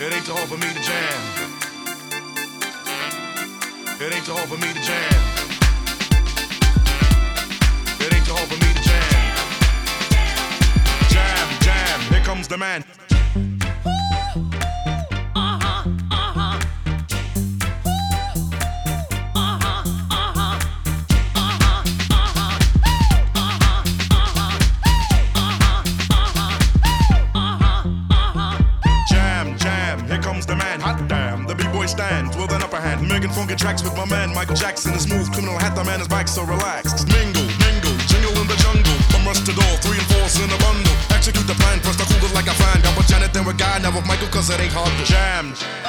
It ain't too hard for me to jam. It ain't too hard for me to jam. It ain't too hard for me to jam. Jam, jam, here comes the man. tracks with my man Michael Jackson. The smooth criminal hat, the man is back, so relaxed. Mingle, mingle, jingle in the jungle. From rush to door, three and four's in a bundle. Execute the plan, press the cooler like a fan. Got with Janet, then with Guy, now with Michael, cause it ain't hard to jam.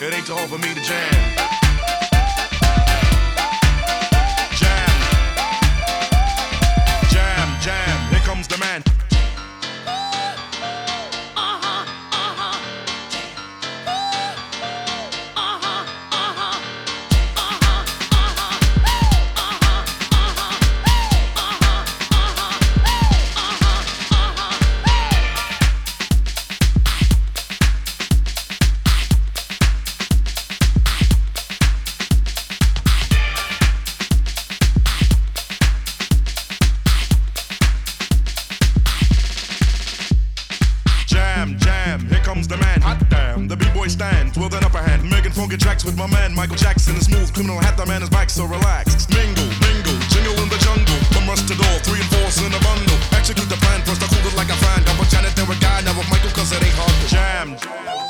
It ain't too hard for me to jam. Smoking tracks with my man Michael Jackson. A smooth criminal hat, the man is back, so relax. Mingle, mingle, jingle in the jungle. From rust to three and fours in a bundle. Execute the plan first, I cool it like a find. Double Janet, there a guy, now with Michael, cause it ain't hard to jam.